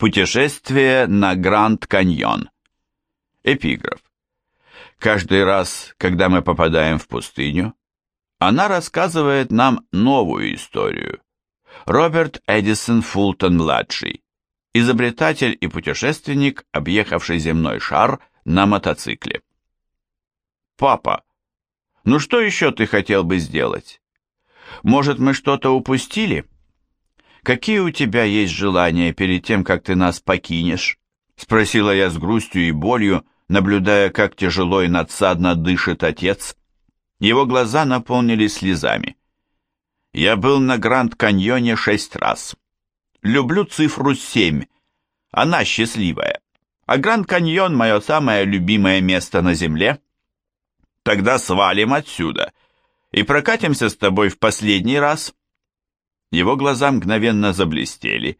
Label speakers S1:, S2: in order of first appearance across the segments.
S1: Путешествие на Гранд Каньон. Эпиграф. Каждый раз, когда мы попадаем в пустыню, она рассказывает нам новую историю. Роберт Эдисон Фултон-младший, изобретатель и путешественник, объехавший земной шар на мотоцикле. «Папа, ну что еще ты хотел бы сделать? Может, мы что-то упустили?» Какие у тебя есть желания перед тем, как ты нас покинешь?» Спросила я с грустью и болью, наблюдая, как тяжело и надсадно дышит отец. Его глаза наполнились слезами. «Я был на Гранд-Каньоне шесть раз. Люблю цифру семь. Она счастливая. А Гранд-Каньон — мое самое любимое место на земле. Тогда свалим отсюда и прокатимся с тобой в последний раз» Его глаза мгновенно заблестели,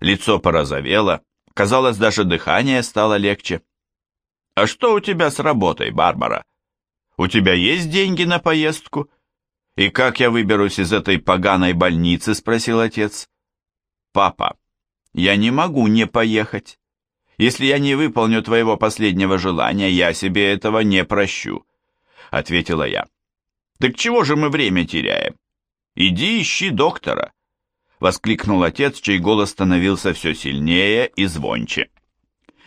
S1: лицо порозовело, казалось, даже дыхание стало легче. «А что у тебя с работой, Барбара? У тебя есть деньги на поездку?» «И как я выберусь из этой поганой больницы?» — спросил отец. «Папа, я не могу не поехать. Если я не выполню твоего последнего желания, я себе этого не прощу», — ответила я. «Так чего же мы время теряем? «Иди ищи доктора!» — воскликнул отец, чей голос становился все сильнее и звонче.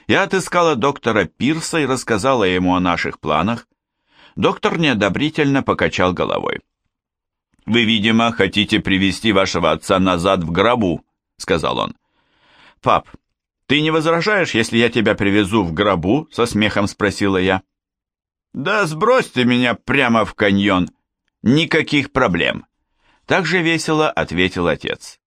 S1: Я отыскала доктора Пирса и рассказала ему о наших планах. Доктор неодобрительно покачал головой. «Вы, видимо, хотите привести вашего отца назад в гробу», — сказал он. «Пап, ты не возражаешь, если я тебя привезу в гробу?» — со смехом спросила я. «Да сбрось ты меня прямо в каньон. Никаких проблем», так же весело ответил отец.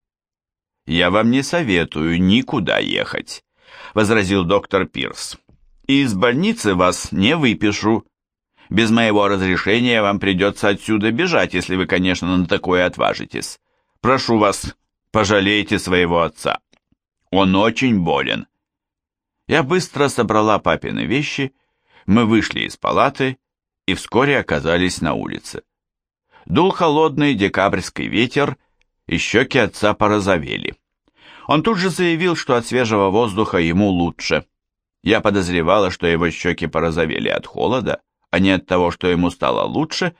S1: «Я вам не советую никуда ехать», — возразил доктор Пирс. «И из больницы вас не выпишу. Без моего разрешения вам придется отсюда бежать, если вы, конечно, на такое отважитесь. Прошу вас, пожалейте своего отца. Он очень болен». Я быстро собрала папины вещи, мы вышли из палаты и вскоре оказались на улице. Дул холодный декабрьский ветер, и щеки отца порозовели. Он тут же заявил, что от свежего воздуха ему лучше. Я подозревала, что его щеки порозовели от холода, а не от того, что ему стало лучше,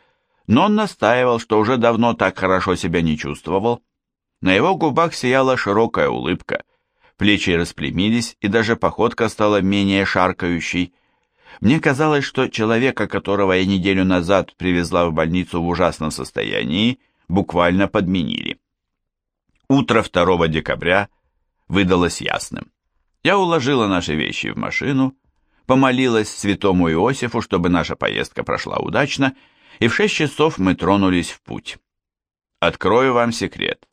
S1: но он настаивал, что уже давно так хорошо себя не чувствовал. На его губах сияла широкая улыбка, плечи распрямились, и даже походка стала менее шаркающей, мне казалось, что человека, которого я неделю назад привезла в больницу в ужасном состоянии, буквально подменили. Утро 2 декабря выдалось ясным. Я уложила наши вещи в машину, помолилась святому Иосифу, чтобы наша поездка прошла удачно, и в шесть часов мы тронулись в путь. Открою вам секрет.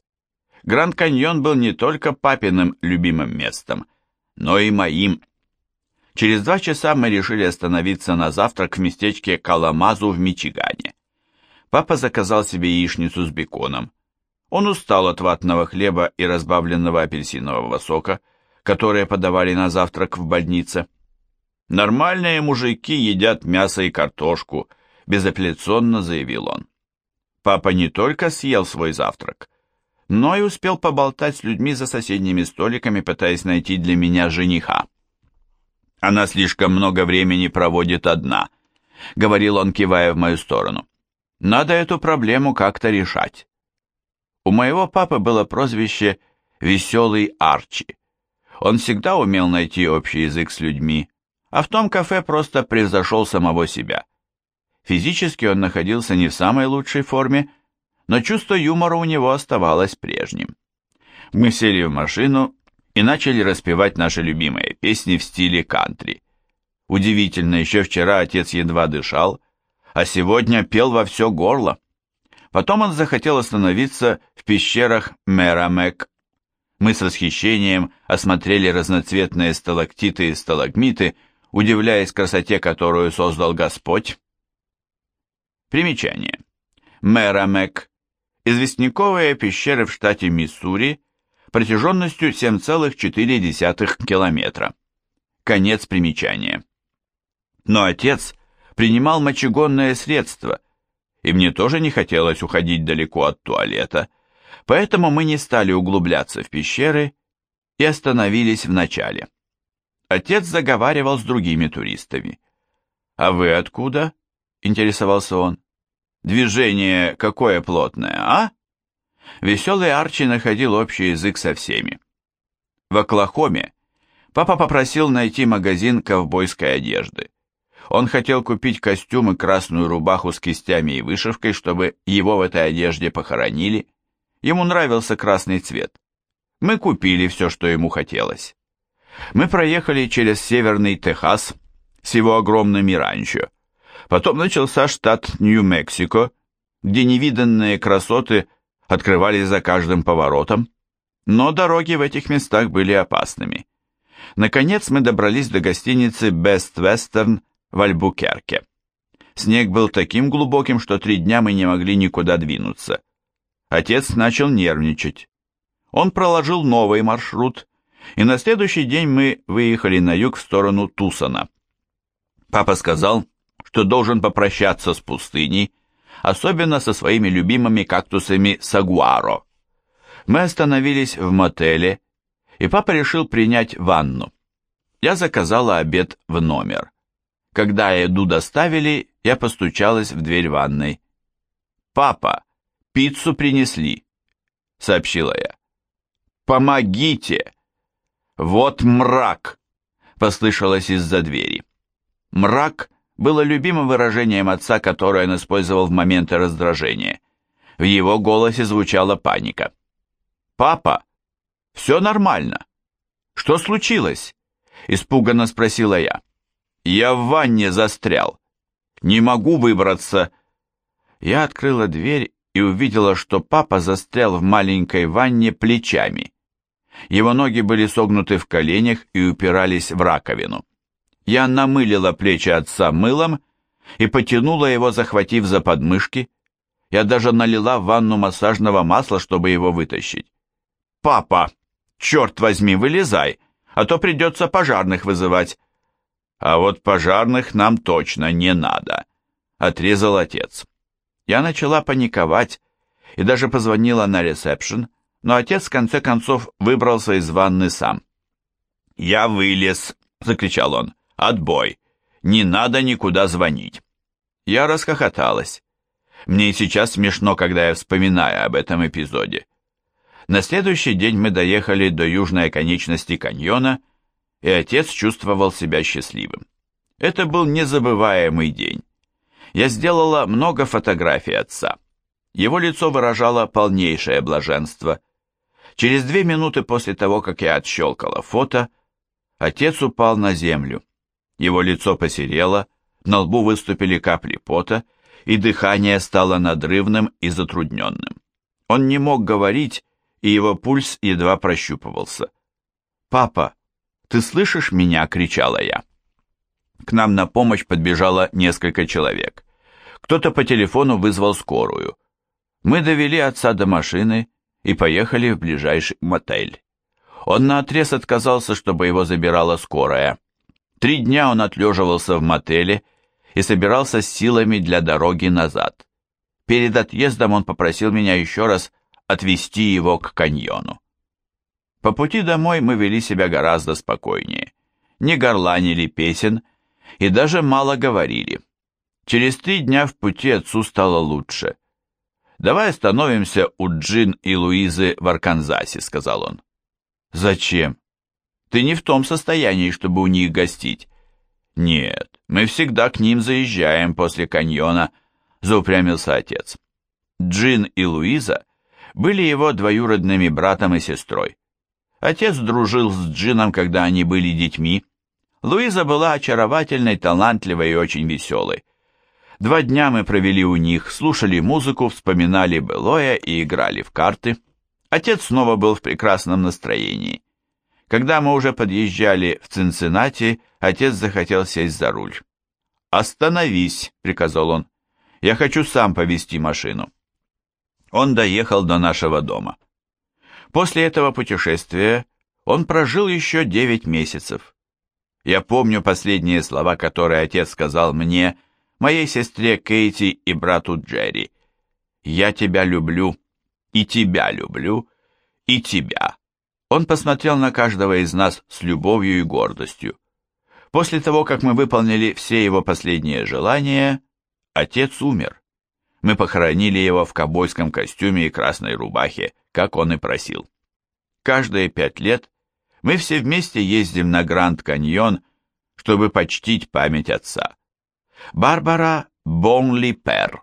S1: Гранд Каньон был не только папиным любимым местом, но и моим Через два часа мы решили остановиться на завтрак в местечке Каламазу в Мичигане. Папа заказал себе яичницу с беконом. Он устал от ватного хлеба и разбавленного апельсинового сока, которые подавали на завтрак в больнице. «Нормальные мужики едят мясо и картошку», – безапелляционно заявил он. Папа не только съел свой завтрак, но и успел поболтать с людьми за соседними столиками, пытаясь найти для меня жениха. Она слишком много времени проводит одна, говорил он, кивая в мою сторону. Надо эту проблему как-то решать. У моего папы было прозвище «Веселый Арчи». Он всегда умел найти общий язык с людьми, а в том кафе просто превзошел самого себя. Физически он находился не в самой лучшей форме, но чувство юмора у него оставалось прежним. Мы сели в машину и начали распевать наши любимые песни в стиле кантри. Удивительно, еще вчера отец едва дышал, а сегодня пел во все горло. Потом он захотел остановиться в пещерах Мерамек. Мы с восхищением осмотрели разноцветные сталактиты и сталагмиты, удивляясь красоте, которую создал Господь. Примечание. Мерамек. Известняковые пещеры в штате Миссури – протяженностью 7,4 километра. Конец примечания. Но отец принимал мочегонное средство, и мне тоже не хотелось уходить далеко от туалета, поэтому мы не стали углубляться в пещеры и остановились в начале. Отец заговаривал с другими туристами. «А вы откуда?» — интересовался он. «Движение какое плотное, а?» Веселый Арчи находил общий язык со всеми. В Оклахоме папа попросил найти магазин ковбойской одежды. Он хотел купить костюм и красную рубаху с кистями и вышивкой, чтобы его в этой одежде похоронили. Ему нравился красный цвет. Мы купили все, что ему хотелось. Мы проехали через северный Техас с его огромными ранчо. Потом начался штат Нью-Мексико, где невиданные красоты открывались за каждым поворотом, но дороги в этих местах были опасными. Наконец мы добрались до гостиницы Best Western в Альбукерке. Снег был таким глубоким, что три дня мы не могли никуда двинуться. Отец начал нервничать. Он проложил новый маршрут, и на следующий день мы выехали на юг в сторону Тусона. Папа сказал, что должен попрощаться с пустыней, особенно со своими любимыми кактусами сагуаро. Мы остановились в мотеле, и папа решил принять ванну. Я заказала обед в номер. Когда еду доставили, я постучалась в дверь ванной. «Папа, пиццу принесли», — сообщила я. «Помогите!» «Вот мрак!» — послышалось из-за двери. «Мрак» было любимым выражением отца, которое он использовал в моменты раздражения. В его голосе звучала паника. «Папа, все нормально. Что случилось?» — испуганно спросила я. Я в ванне застрял. Не могу выбраться. Я открыла дверь и увидела, что папа застрял в маленькой ванне плечами. Его ноги были согнуты в коленях и упирались в раковину. Я намылила плечи отца мылом и потянула его, захватив за подмышки. Я даже налила в ванну массажного масла, чтобы его вытащить. «Папа, черт возьми, вылезай, а то придется пожарных вызывать», а вот пожарных нам точно не надо, отрезал отец. Я начала паниковать и даже позвонила на ресепшн, но отец в конце концов выбрался из ванны сам. «Я вылез!» — закричал он. «Отбой! Не надо никуда звонить!» Я расхохоталась. Мне и сейчас смешно, когда я вспоминаю об этом эпизоде. На следующий день мы доехали до южной оконечности каньона и отец чувствовал себя счастливым. Это был незабываемый день. Я сделала много фотографий отца. Его лицо выражало полнейшее блаженство. Через две минуты после того, как я отщелкала фото, отец упал на землю. Его лицо посерело, на лбу выступили капли пота, и дыхание стало надрывным и затрудненным. Он не мог говорить, и его пульс едва прощупывался. «Папа, «Ты слышишь меня?» — кричала я. К нам на помощь подбежало несколько человек. Кто-то по телефону вызвал скорую. Мы довели отца до машины и поехали в ближайший мотель. Он наотрез отказался, чтобы его забирала скорая. Три дня он отлеживался в мотеле и собирался с силами для дороги назад. Перед отъездом он попросил меня еще раз отвезти его к каньону. По пути домой мы вели себя гораздо спокойнее. Не горланили песен и даже мало говорили. Через три дня в пути отцу стало лучше. «Давай остановимся у Джин и Луизы в Арканзасе», — сказал он. «Зачем? Ты не в том состоянии, чтобы у них гостить». «Нет, мы всегда к ним заезжаем после каньона», — заупрямился отец. Джин и Луиза были его двоюродными братом и сестрой. Отец дружил с Джином, когда они были детьми. Луиза была очаровательной, талантливой и очень веселой. Два дня мы провели у них, слушали музыку, вспоминали былое и играли в карты. Отец снова был в прекрасном настроении. Когда мы уже подъезжали в Цинциннати, отец захотел сесть за руль. «Остановись», — приказал он. «Я хочу сам повести машину». Он доехал до нашего дома. После этого путешествия он прожил еще девять месяцев. Я помню последние слова, которые отец сказал мне, моей сестре Кейти и брату Джерри. «Я тебя люблю, и тебя люблю, и тебя. Он посмотрел на каждого из нас с любовью и гордостью. После того, как мы выполнили все его последние желания, отец умер. Мы похоронили его в ковбойском костюме и красной рубахе, как он и просил. Каждые пять лет мы все вместе ездим на Гранд-Каньон, чтобы почтить память отца. Барбара Бонли Пер